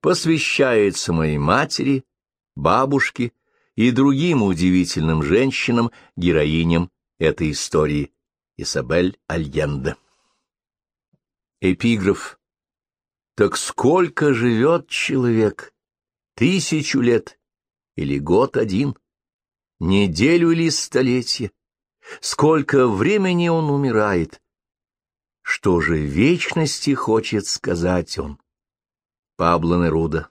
посвящается моей матери, бабушке и другим удивительным женщинам, героиням этой истории, Исабель Альенде. Эпиграф. Так сколько живет человек? Тысячу лет или год один? Неделю или столетие? Сколько времени он умирает? Что же вечности хочет сказать он? Пабло Неруда